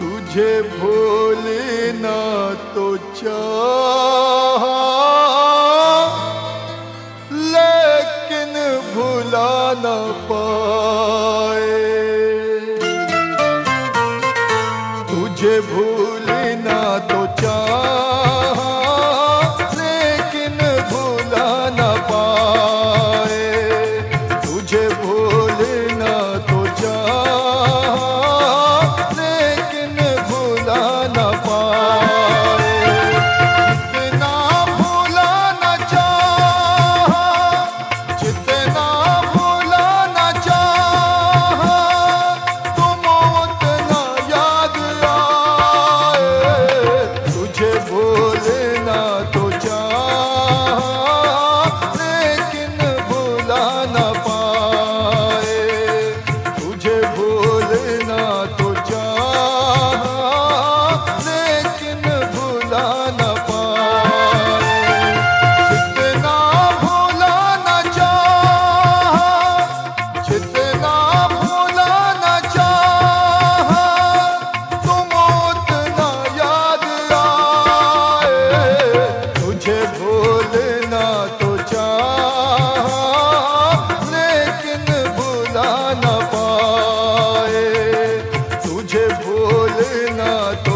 तुझे भोलना तो चाह। लेकिन भुला न पाए। तुझे भूल ना तो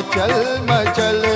मचल मचल